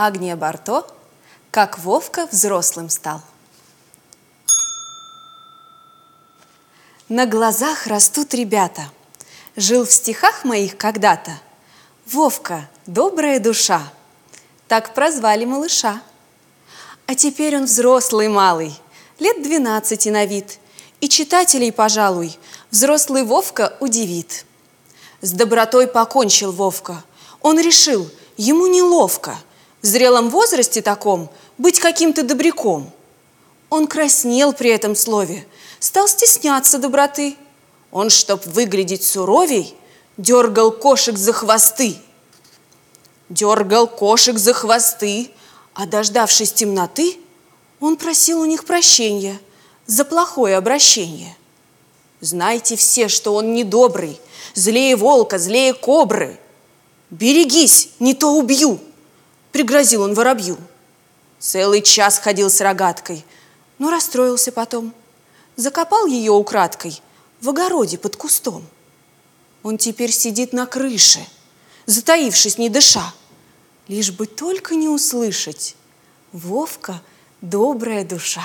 Агния Барто «Как Вовка взрослым стал». На глазах растут ребята. Жил в стихах моих когда-то Вовка, добрая душа. Так прозвали малыша. А теперь он взрослый малый, лет двенадцати на вид. И читателей, пожалуй, взрослый Вовка удивит. С добротой покончил Вовка. Он решил, ему неловко в зрелом возрасте таком быть каким-то добряком. Он краснел при этом слове, стал стесняться доброты. Он, чтоб выглядеть суровей, дергал кошек за хвосты. Дергал кошек за хвосты, а дождавшись темноты, он просил у них прощения за плохое обращение. Знайте все, что он недобрый, злее волка, злее кобры. Берегись, не то убью, пригрозил он воробью. Целый час ходил с рогаткой, но расстроился потом. Закопал ее украдкой в огороде под кустом. Он теперь сидит на крыше, затаившись, не дыша, лишь бы только не услышать «Вовка – добрая душа».